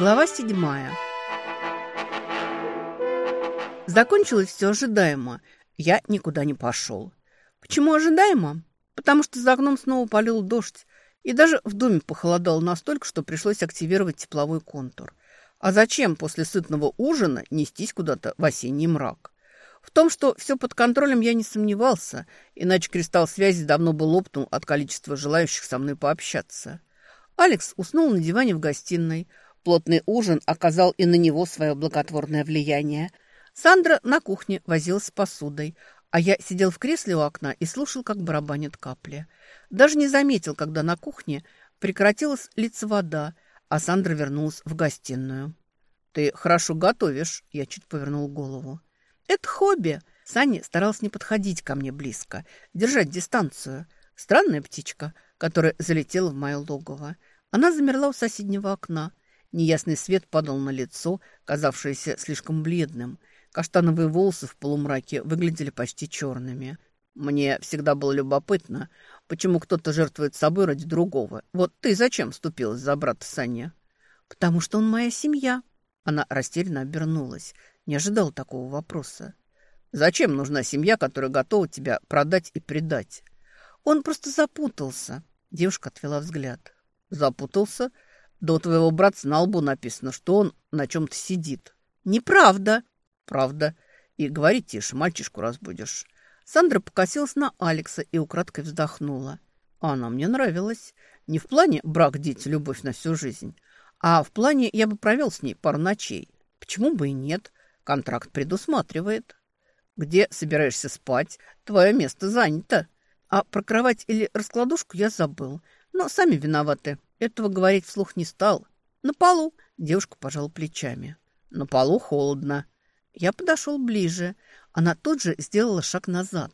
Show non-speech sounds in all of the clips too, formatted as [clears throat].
Глава седьмая. Закончилось все ожидаемо. Я никуда не пошел. Почему ожидаемо? Потому что за окном снова полил дождь. И даже в доме похолодало настолько, что пришлось активировать тепловой контур. А зачем после сытного ужина нестись куда-то в осенний мрак? В том, что все под контролем, я не сомневался, иначе кристалл связи давно бы лопнул от количества желающих со мной пообщаться. Алекс уснул на диване в гостиной. Плотный ужин оказал и на него свое благотворное влияние. Сандра на кухне возилась с посудой, а я сидел в кресле у окна и слушал, как барабанят капли. Даже не заметил, когда на кухне прекратилась литься вода, а Сандра вернулась в гостиную. «Ты хорошо готовишь», — я чуть повернул голову. «Это хобби». Саня старался не подходить ко мне близко, держать дистанцию. Странная птичка, которая залетела в мое логово. Она замерла у соседнего окна. Неясный свет падал на лицо, казавшееся слишком бледным. Каштановые волосы в полумраке выглядели почти черными. Мне всегда было любопытно, почему кто-то жертвует собой ради другого. Вот ты зачем вступилась за брата Саня? Потому что он моя семья. Она растерянно обернулась. Не ожидала такого вопроса. Зачем нужна семья, которая готова тебя продать и предать? Он просто запутался. Девушка отвела взгляд. Запутался? Да у твоего братца на лбу написано, что он на чем-то сидит. Неправда. Правда. И говори тише, мальчишку разбудишь. Сандра покосилась на Алекса и украдкой вздохнула. Она мне нравилась. Не в плане брак, дети, любовь на всю жизнь, а в плане я бы провел с ней пару ночей. Почему бы и нет? Контракт предусматривает. Где собираешься спать? Твое место занято. А про кровать или раскладушку я забыл. Но сами виноваты. Этого говорить вслух не стал. На полу. Девушка пожала плечами. На полу холодно. Я подошел ближе. Она тут же сделала шаг назад.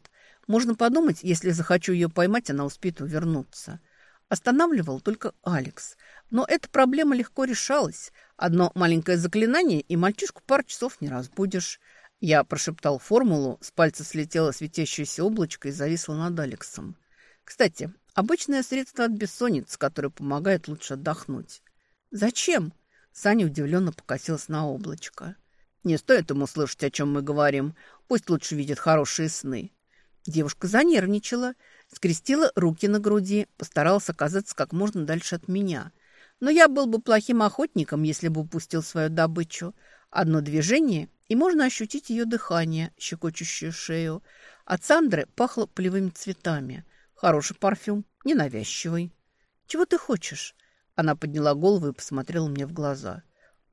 Можно подумать, если захочу ее поймать, она успеет увернуться. Останавливал только Алекс. Но эта проблема легко решалась. Одно маленькое заклинание, и мальчишку пару часов не разбудишь. Я прошептал формулу, с пальца слетело светящееся облачко и зависло над Алексом. Кстати, Обычное средство от бессонницы, которое помогает лучше отдохнуть. Зачем? Саня удивленно покосилась на облачко. Не стоит ему слышать, о чем мы говорим. Пусть лучше видит хорошие сны. Девушка занервничала, скрестила руки на груди, постаралась оказаться как можно дальше от меня. Но я был бы плохим охотником, если бы упустил свою добычу. Одно движение, и можно ощутить ее дыхание, щекочущее шею. От Сандры пахло полевыми цветами – Хороший парфюм, ненавязчивый. Чего ты хочешь? Она подняла голову и посмотрела мне в глаза.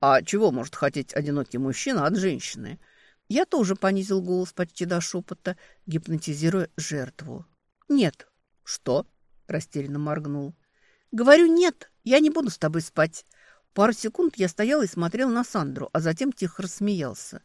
А чего может хотеть одинокий мужчина от женщины? Я тоже понизил голос почти до шепота, гипнотизируя жертву. Нет. Что? Растерянно моргнул. Говорю, нет, я не буду с тобой спать. Пару секунд я стоял и смотрел на Сандру, а затем тихо рассмеялся.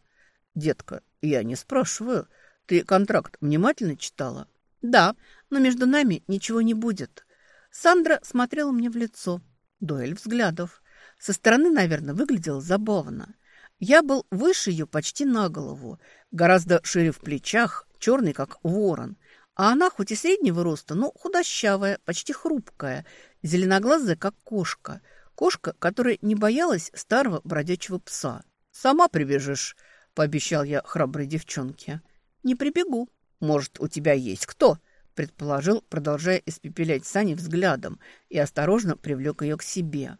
«Детка, я не спрашиваю. Ты контракт внимательно читала?» «Да, но между нами ничего не будет». Сандра смотрела мне в лицо. Дуэль взглядов. Со стороны, наверное, выглядела забавно. Я был выше ее почти на голову, гораздо шире в плечах, черный, как ворон. А она хоть и среднего роста, но худощавая, почти хрупкая, зеленоглазая, как кошка. Кошка, которая не боялась старого бродячего пса. «Сама прибежишь», — пообещал я храброй девчонке. «Не прибегу», «Может, у тебя есть кто?» – предположил, продолжая испепелять Сани взглядом, и осторожно привлек ее к себе.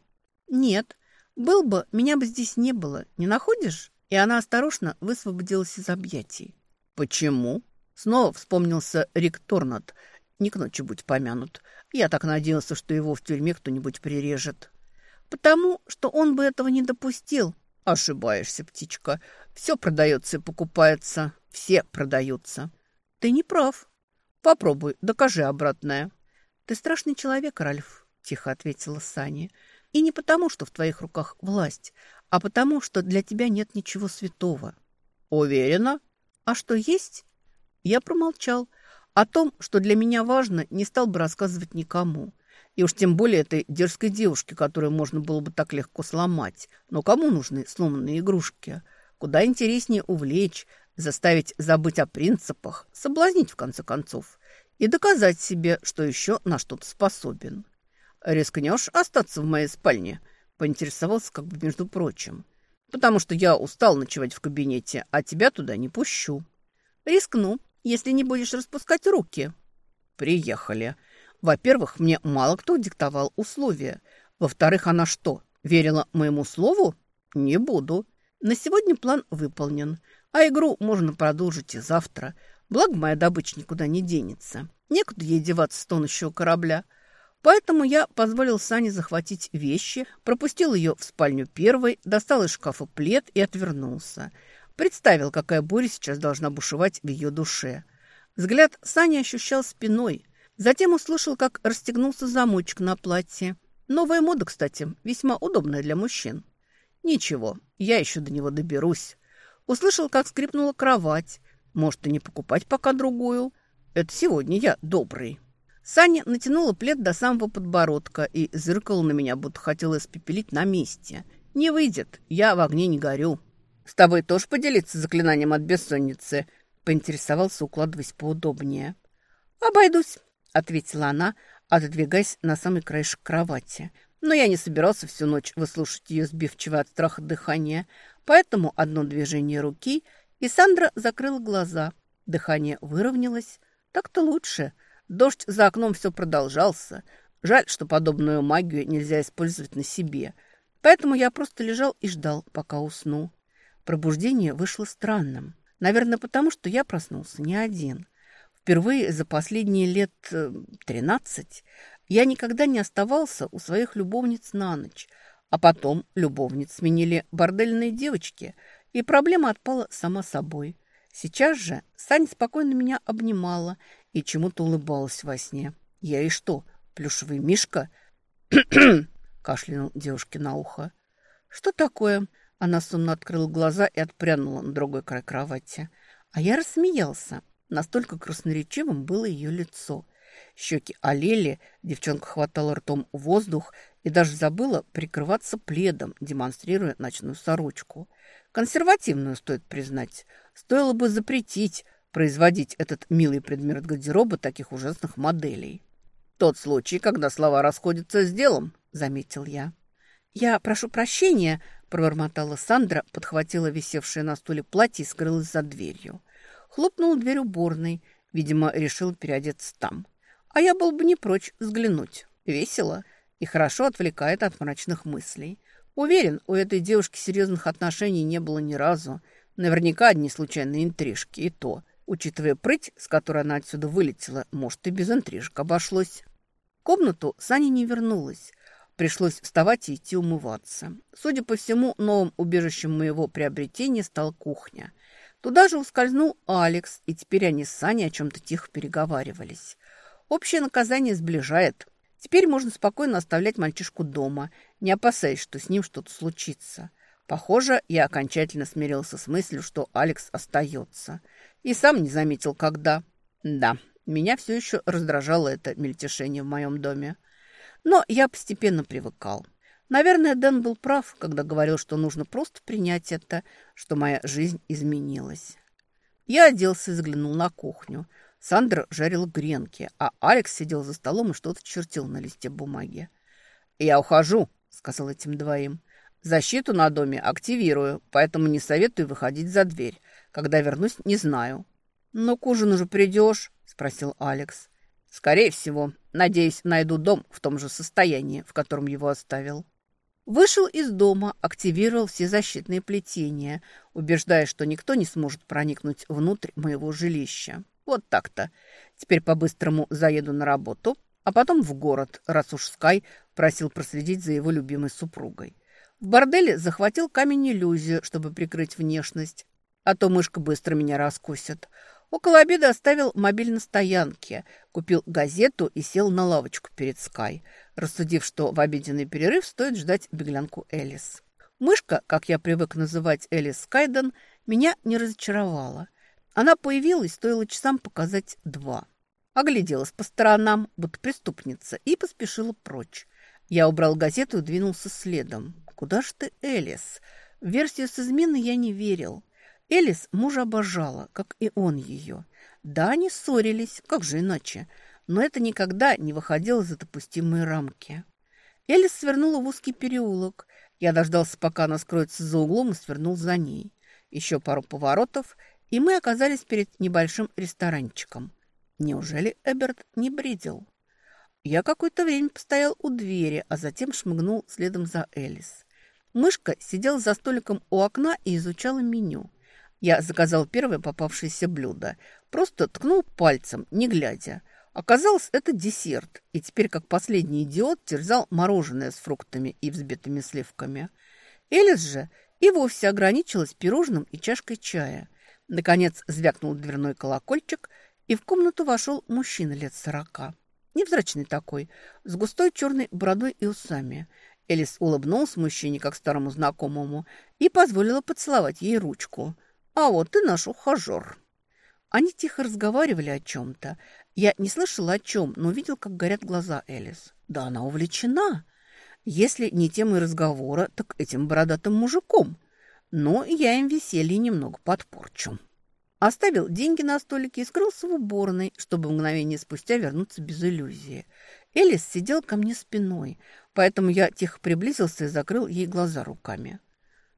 «Нет, был бы, меня бы здесь не было, не находишь?» И она осторожно высвободилась из объятий. «Почему?» Снова вспомнился Рик Торнат. Не к ночи будь помянут. Я так надеялся, что его в тюрьме кто-нибудь прирежет. «Потому что он бы этого не допустил». «Ошибаешься, птичка. Все продается и покупается. Все продаются». «Ты не прав. Попробуй, докажи обратное». «Ты страшный человек, Ральф», — тихо ответила Саня. «И не потому, что в твоих руках власть, а потому, что для тебя нет ничего святого». «Уверена?» «А что есть?» Я промолчал. О том, что для меня важно, не стал бы рассказывать никому. И уж тем более этой дерзкой девушке, которую можно было бы так легко сломать. Но кому нужны сломанные игрушки? Куда интереснее увлечь, заставить забыть о принципах, соблазнить в конце концов и доказать себе, что еще на что-то способен. «Рискнешь остаться в моей спальне?» Поинтересовался как бы между прочим. «Потому что я устал ночевать в кабинете, а тебя туда не пущу». «Рискну, если не будешь распускать руки». «Приехали. Во-первых, мне мало кто диктовал условия. Во-вторых, она что, верила моему слову? Не буду. На сегодня план выполнен, а игру можно продолжить и завтра. Благо, моя добыча никуда не денется. Некуда ей деваться с тонущего корабля». Поэтому я позволил Сане захватить вещи, пропустил ее в спальню первой, достал из шкафа плед и отвернулся. Представил, какая буря сейчас должна бушевать в ее душе. Взгляд Сани ощущал спиной. Затем услышал, как расстегнулся замочек на платье. Новая мода, кстати, весьма удобная для мужчин. Ничего, я еще до него доберусь. Услышал, как скрипнула кровать. Может, и не покупать пока другую. Это сегодня я добрый. Саня натянула плед до самого подбородка и зыркала на меня, будто хотела испепелить на месте. «Не выйдет, я в огне не горю». «С тобой тоже поделиться заклинанием от бессонницы?» поинтересовался, укладываясь поудобнее. «Обойдусь», — ответила она, отодвигаясь на самый краешек кровати. Но я не собирался всю ночь выслушать ее сбивчивое от страха дыхание, поэтому одно движение руки, и Сандра закрыла глаза. Дыхание выровнялось. Так-то лучше — Дождь за окном все продолжался. Жаль, что подобную магию нельзя использовать на себе. Поэтому я просто лежал и ждал, пока усну. Пробуждение вышло странным. Наверное, потому что я проснулся не один. Впервые за последние лет э, тринадцать я никогда не оставался у своих любовниц на ночь. А потом любовниц сменили бордельные девочки, и проблема отпала сама собой. Сейчас же Сань спокойно меня обнимала и чему-то улыбалась во сне. Я и что, плюшевый мишка? [clears throat] кашлянул девушке на ухо. Что такое? Она сонно открыла глаза и отпрянула на другой край кровати. А я рассмеялся. Настолько красноречивым было ее лицо. Щеки олели, девчонка хватала ртом воздух и даже забыла прикрываться пледом, демонстрируя ночную сорочку. Консервативную, стоит признать. Стоило бы запретить, производить этот милый предмет гардероба таких ужасных моделей. «Тот случай, когда слова расходятся с делом», — заметил я. «Я прошу прощения», — пробормотала Сандра, подхватила висевшее на стуле платье и скрылась за дверью. Хлопнула дверь уборной, видимо, решил переодеться там. А я был бы не прочь взглянуть. Весело и хорошо отвлекает от мрачных мыслей. Уверен, у этой девушки серьезных отношений не было ни разу. Наверняка одни случайные интрижки, и то. Учитывая прыть, с которой она отсюда вылетела, может, и без интрижек обошлось. В комнату Саня не вернулась. Пришлось вставать и идти умываться. Судя по всему, новым убежищем моего приобретения стала кухня. Туда же ускользнул Алекс, и теперь они с Саней о чем-то тихо переговаривались. Общее наказание сближает. Теперь можно спокойно оставлять мальчишку дома, не опасаясь, что с ним что-то случится. Похоже, я окончательно смирился с мыслью, что Алекс остается – и сам не заметил, когда. Да, меня все еще раздражало это мельтешение в моем доме. Но я постепенно привыкал. Наверное, Дэн был прав, когда говорил, что нужно просто принять это, что моя жизнь изменилась. Я оделся и заглянул на кухню. Сандра жарила гренки, а Алекс сидел за столом и что-то чертил на листе бумаги. «Я ухожу», — сказал этим двоим. «Защиту на доме активирую, поэтому не советую выходить за дверь. Когда вернусь, не знаю». «Но к ужину же придешь?» – спросил Алекс. «Скорее всего. Надеюсь, найду дом в том же состоянии, в котором его оставил». Вышел из дома, активировал все защитные плетения, убеждая, что никто не сможет проникнуть внутрь моего жилища. Вот так-то. Теперь по-быстрому заеду на работу, а потом в город, раз уж Скай просил проследить за его любимой супругой. В борделе захватил камень-иллюзию, чтобы прикрыть внешность, а то мышка быстро меня раскусит. Около обеда оставил мобиль на стоянке, купил газету и сел на лавочку перед Скай, рассудив, что в обеденный перерыв стоит ждать беглянку Элис. Мышка, как я привык называть Элис Скайден, меня не разочаровала. Она появилась, стоило часам показать два. Огляделась по сторонам, будто преступница, и поспешила прочь. Я убрал газету и двинулся следом. «Куда ж ты, Элис?» В версию с изменой я не верил. Элис мужа обожала, как и он ее. Да, они ссорились, как же иначе, но это никогда не выходило за допустимые рамки. Элис свернула в узкий переулок. Я дождался, пока она скроется за углом, и свернул за ней. Еще пару поворотов, и мы оказались перед небольшим ресторанчиком. Неужели Эберт не бредил? Я какое-то время постоял у двери, а затем шмыгнул следом за Элис. Мышка сидела за столиком у окна и изучала меню. Я заказал первое попавшееся блюдо. Просто ткнул пальцем, не глядя. Оказалось, это десерт, и теперь, как последний идиот, терзал мороженое с фруктами и взбитыми сливками. Элис же и вовсе ограничилась пирожным и чашкой чая. Наконец звякнул дверной колокольчик, и в комнату вошел мужчина лет сорока. Невзрачный такой, с густой черной бородой и усами. Элис улыбнулся мужчине, как старому знакомому, и позволила поцеловать ей ручку. «А вот и наш ухажер». Они тихо разговаривали о чем-то. Я не слышала о чем, но видел, как горят глаза Элис. Да она увлечена. Если не темой разговора, так этим бородатым мужиком. Но я им веселье немного подпорчу. Оставил деньги на столике и скрылся в уборной, чтобы мгновение спустя вернуться без иллюзии. Элис сидел ко мне спиной, поэтому я тихо приблизился и закрыл ей глаза руками.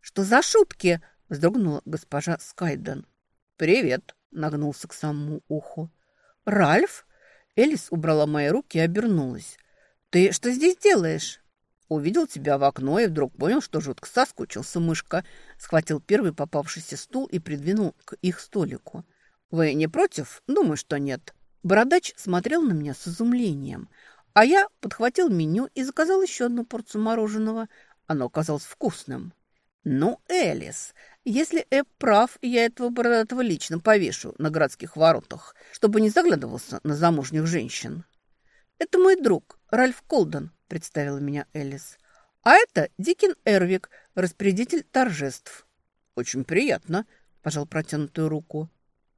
«Что за шутки?» – вздрогнула госпожа Скайден. «Привет!» – нагнулся к самому уху. «Ральф?» Элис убрала мои руки и обернулась. «Ты что здесь делаешь?» Увидел тебя в окно и вдруг понял, что жутко соскучился мышка. Схватил первый попавшийся стул и придвинул к их столику. «Вы не против? Думаю, что нет». Бородач смотрел на меня с изумлением. А я подхватил меню и заказал еще одну порцию мороженого. Оно оказалось вкусным. «Ну, Элис, если Эп прав, я этого бородатого лично повешу на городских воротах, чтобы не заглядывался на замужних женщин». «Это мой друг, Ральф Колден», представила меня Элис. «А это Дикин Эрвик, распорядитель торжеств». «Очень приятно», – пожал протянутую руку.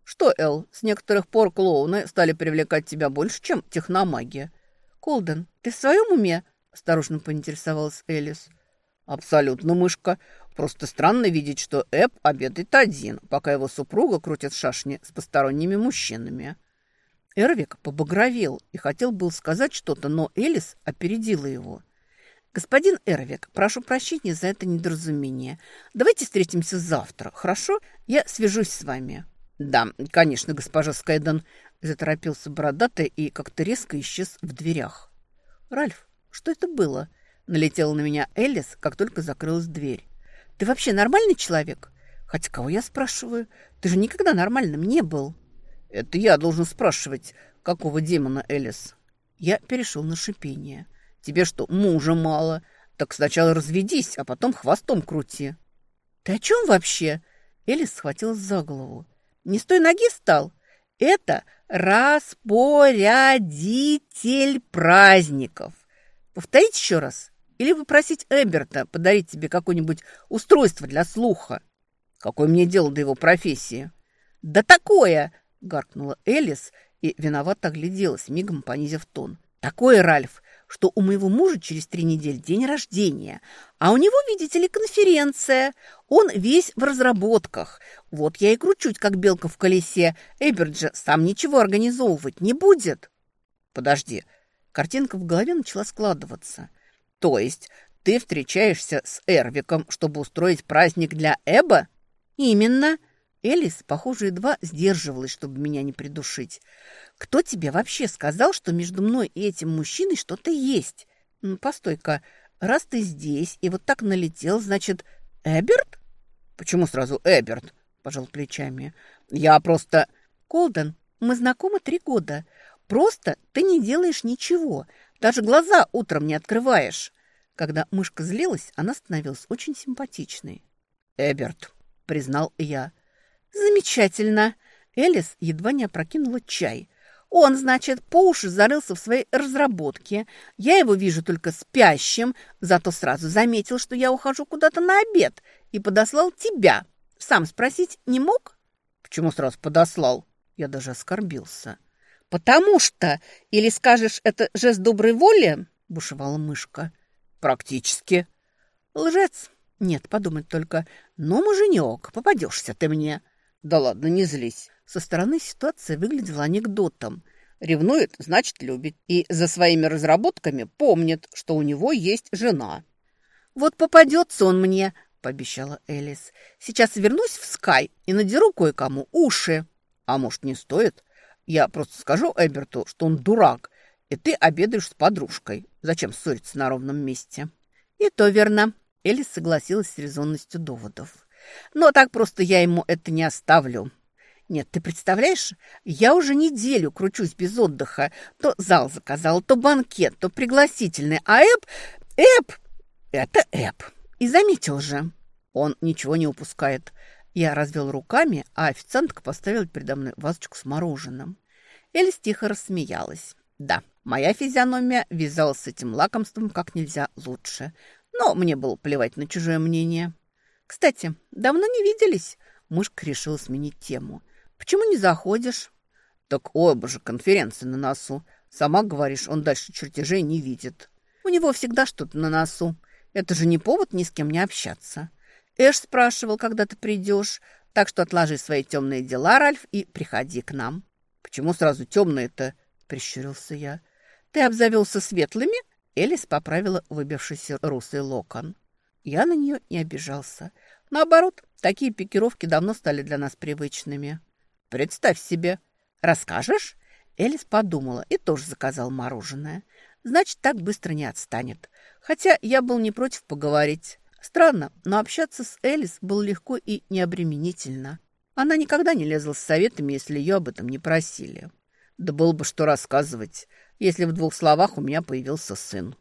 «Что, Эл, с некоторых пор клоуны стали привлекать тебя больше, чем техномагия?» «Колден, ты в своем уме?» – осторожно поинтересовалась Элис. «Абсолютно, мышка. Просто странно видеть, что Эп обедает один, пока его супруга крутит шашни с посторонними мужчинами». Эрвик побагровел и хотел был сказать что-то, но Элис опередила его. «Господин Эрвик, прошу прощения за это недоразумение. Давайте встретимся завтра, хорошо? Я свяжусь с вами». «Да, конечно, госпожа Скайден», – заторопился бородатый и как-то резко исчез в дверях. «Ральф, что это было?» – налетела на меня Элис, как только закрылась дверь. «Ты вообще нормальный человек? Хотя кого я спрашиваю? Ты же никогда нормальным не был». «Это я должен спрашивать, какого демона, Элис?» Я перешел на шипение. «Тебе что, мужа мало? Так сначала разведись, а потом хвостом крути». «Ты о чем вообще?» Элис схватилась за голову. «Не с той ноги стал? Это распорядитель праздников. Повторить еще раз? Или попросить Эберта подарить тебе какое-нибудь устройство для слуха?» «Какое мне дело до его профессии?» «Да такое!» Гаркнула Элис и виновато огляделась, мигом понизив тон. «Такой Ральф, что у моего мужа через три недели день рождения, а у него, видите ли, конференция. Он весь в разработках. Вот я и кручусь, как белка в колесе. Эберт же сам ничего организовывать не будет». «Подожди». Картинка в голове начала складываться. «То есть ты встречаешься с Эрвиком, чтобы устроить праздник для Эба?» «Именно». Элис, похоже, едва сдерживалась, чтобы меня не придушить. «Кто тебе вообще сказал, что между мной и этим мужчиной что-то есть? Ну, постой-ка, раз ты здесь и вот так налетел, значит, Эберт?» «Почему сразу Эберт?» – пожал плечами. «Я просто...» «Колден, мы знакомы три года. Просто ты не делаешь ничего, даже глаза утром не открываешь». Когда мышка злилась, она становилась очень симпатичной. «Эберт», – признал я, – «Замечательно!» Элис едва не опрокинула чай. «Он, значит, по уши зарылся в своей разработке. Я его вижу только спящим, зато сразу заметил, что я ухожу куда-то на обед и подослал тебя. Сам спросить не мог?» «Почему сразу подослал?» Я даже оскорбился. «Потому что... Или скажешь, это жест доброй воли?» – бушевала мышка. «Практически». «Лжец. Нет, подумать только. Ну, муженек, попадешься ты мне». «Да ладно, не злись». Со стороны ситуация выглядела анекдотом. Ревнует, значит, любит. И за своими разработками помнит, что у него есть жена. «Вот попадется он мне», — пообещала Элис. «Сейчас вернусь в Скай и надеру кое-кому уши». «А может, не стоит? Я просто скажу Эберту, что он дурак, и ты обедаешь с подружкой. Зачем ссориться на ровном месте?» «И то верно», — Элис согласилась с резонностью доводов. «Но так просто я ему это не оставлю». Нет, ты представляешь, я уже неделю кручусь без отдыха. То зал заказал, то банкет, то пригласительный. А Эп... Эп... Это Эп. И заметил же. Он ничего не упускает. Я развел руками, а официантка поставила передо мной вазочку с мороженым. Элис тихо рассмеялась. Да, моя физиономия вязалась с этим лакомством как нельзя лучше. Но мне было плевать на чужое мнение. Кстати, давно не виделись. Мышка решила сменить тему. Почему не заходишь? Так оба же конференции на носу. Сама говоришь, он дальше чертежей не видит. У него всегда что-то на носу. Это же не повод ни с кем не общаться. Эш спрашивал, когда ты придешь. Так что отложи свои темные дела, Ральф, и приходи к нам. Почему сразу темные-то? Прищурился я. Ты обзавелся светлыми? Элис поправила выбившийся русый локон. Я на нее не обижался. Наоборот, такие пикировки давно стали для нас привычными. Представь себе. Расскажешь? Элис подумала и тоже заказал мороженое. Значит, так быстро не отстанет. Хотя я был не против поговорить. Странно, но общаться с Элис было легко и необременительно. Она никогда не лезла с советами, если ее об этом не просили. Да было бы что рассказывать, если в двух словах у меня появился сын.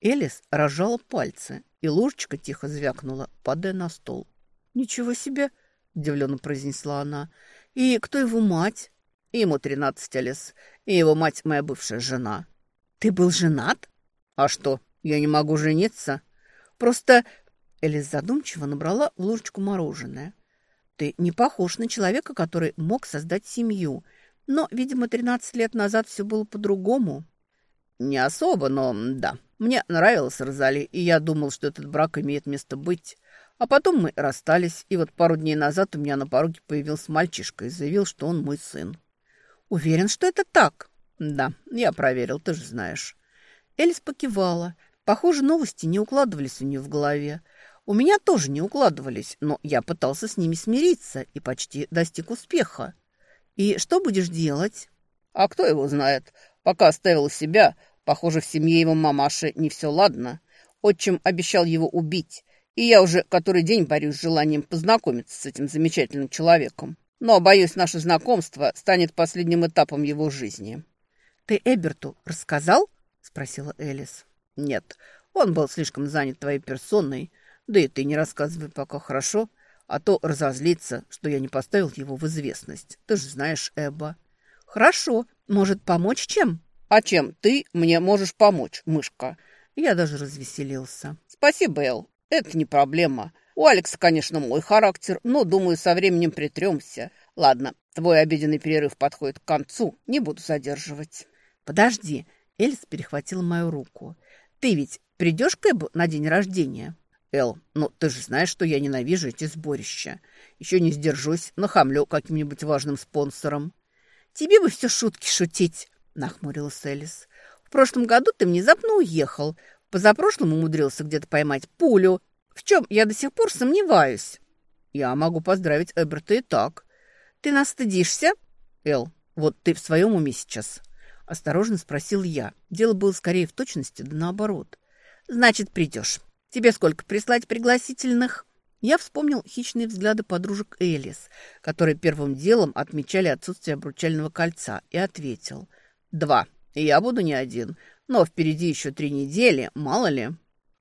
Элис разжала пальцы, и ложечка тихо звякнула, падая на стол. «Ничего себе!» – удивленно произнесла она. «И кто его мать?» «Ему тринадцать, Элис. И его мать моя бывшая жена». «Ты был женат?» «А что, я не могу жениться?» «Просто...» Элис задумчиво набрала в ложечку мороженое. «Ты не похож на человека, который мог создать семью. Но, видимо, тринадцать лет назад все было по-другому». «Не особо, но да. Мне нравилась Розали, и я думал, что этот брак имеет место быть. А потом мы расстались, и вот пару дней назад у меня на пороге появился мальчишка и заявил, что он мой сын. Уверен, что это так? Да, я проверил, ты же знаешь. Элис покивала. Похоже, новости не укладывались у нее в голове. У меня тоже не укладывались, но я пытался с ними смириться и почти достиг успеха. И что будешь делать? А кто его знает? Пока оставил себя, похоже, в семье его мамаши не все ладно. Отчим обещал его убить, и я уже который день борюсь с желанием познакомиться с этим замечательным человеком. Но, боюсь, наше знакомство станет последним этапом его жизни». «Ты Эберту рассказал?» – спросила Элис. «Нет, он был слишком занят твоей персоной. Да и ты не рассказывай пока, хорошо? А то разозлится, что я не поставил его в известность. Ты же знаешь Эбба». «Хорошо. Может, помочь чем?» «А чем ты мне можешь помочь, мышка?» Я даже развеселился. «Спасибо, Эл. Это не проблема. У Алекса, конечно, мой характер, но, думаю, со временем притремся. Ладно, твой обеденный перерыв подходит к концу. Не буду задерживать. Подожди. Эльс перехватила мою руку. Ты ведь придешь к Эбу на день рождения? Эл, ну ты же знаешь, что я ненавижу эти сборища. Еще не сдержусь, нахамлю каким-нибудь важным спонсором. Тебе бы все шутки шутить, нахмурилась Элис. В прошлом году ты внезапно уехал. Позапрошлым умудрился где-то поймать пулю, в чем я до сих пор сомневаюсь. Я могу поздравить Эберта и так. Ты нас стыдишься? Эл, вот ты в своем уме сейчас? Осторожно спросил я. Дело было скорее в точности, да наоборот. Значит, придешь. Тебе сколько прислать пригласительных? Я вспомнил хищные взгляды подружек Элис, которые первым делом отмечали отсутствие обручального кольца, и ответил. «Два. Я буду не один. Но впереди еще три недели, мало ли.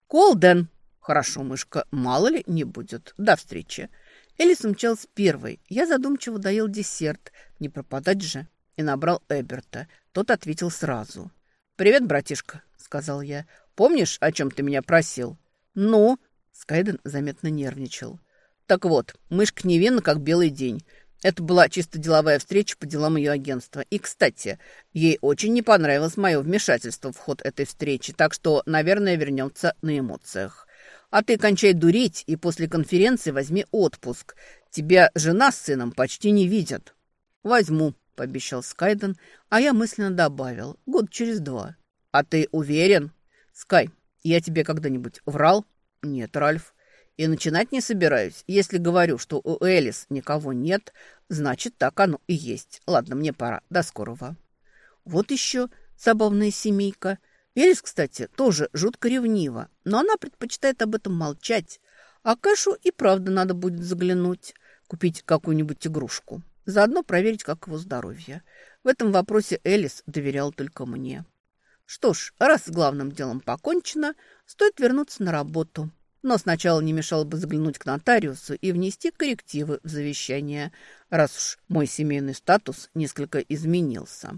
Колден! Хорошо, мышка, мало ли не будет. До встречи. Элис умчалась первой. Я задумчиво доел десерт. Не пропадать же. И набрал Эберта. Тот ответил сразу. «Привет, братишка», — сказал я. «Помнишь, о чем ты меня просил?» «Ну?» — Скайден заметно нервничал. «Так вот, мышка невинна, как белый день. Это была чисто деловая встреча по делам ее агентства. И, кстати, ей очень не понравилось мое вмешательство в ход этой встречи, так что, наверное, вернется на эмоциях. А ты кончай дурить и после конференции возьми отпуск. Тебя жена с сыном почти не видят. Возьму, пообещал Скайден, а я мысленно добавил. Год через два. А ты уверен? Скай, я тебе когда-нибудь врал? Нет, Ральф. И начинать не собираюсь. Если говорю, что у Элис никого нет, значит, так оно и есть. Ладно, мне пора. До скорого. Вот еще забавная семейка. Элис, кстати, тоже жутко ревнива, но она предпочитает об этом молчать. А Кэшу и правда надо будет заглянуть, купить какую-нибудь игрушку. Заодно проверить, как его здоровье. В этом вопросе Элис доверял только мне. Что ж, раз с главным делом покончено, стоит вернуться на работу. Но сначала не мешало бы заглянуть к нотариусу и внести коррективы в завещание, раз уж мой семейный статус несколько изменился.